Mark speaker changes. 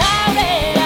Speaker 1: darling.